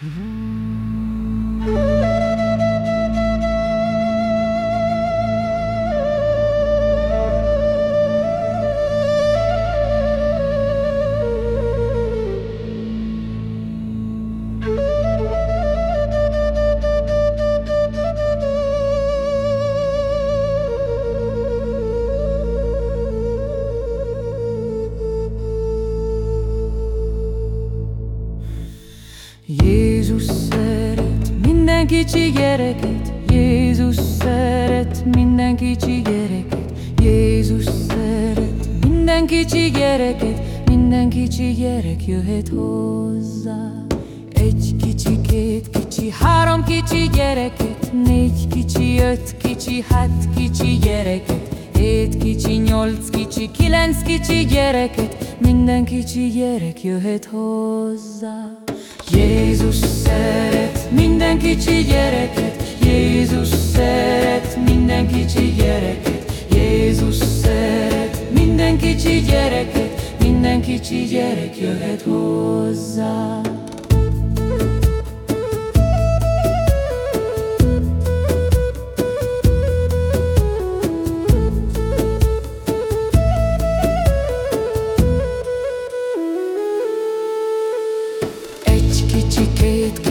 Mm-hmm. Jézus szeret minden kicsi gyereket, Jézus szeret minden kicsi gyereket, Jézus szeret minden kicsi gyereket, minden kicsi gyerek jöhet hozzá. Egy kicsi, két kicsi, három kicsi gyereket, négy kicsi, öt kicsi, hat kicsi gyereket, hét kicsi, nyolc kicsi, kilenc kicsi gyereket, minden kicsi gyerek jöhet hozzá. Jézus szeret minden kicsi gyereket, Jézus szeret minden kicsi gyereket, Jézus szeret minden kicsi gyereket, minden kicsi gyerek jöhet hozzá.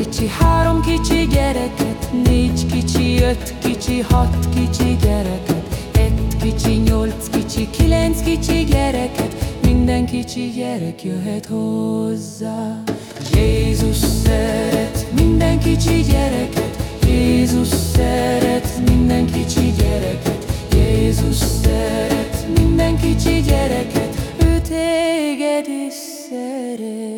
kicsi, három kicsi gyereket, négy kicsi, öt kicsi, hat kicsi gyereket, egy kicsi, nyolc kicsi, kilenc kicsi gyereket, minden kicsi gyerek jöhet hozzá. Jézus szeret minden kicsi gyereket, Jézus szeret minden kicsi gyereket, Jézus szeret minden kicsi gyereket, ő téged is szeret.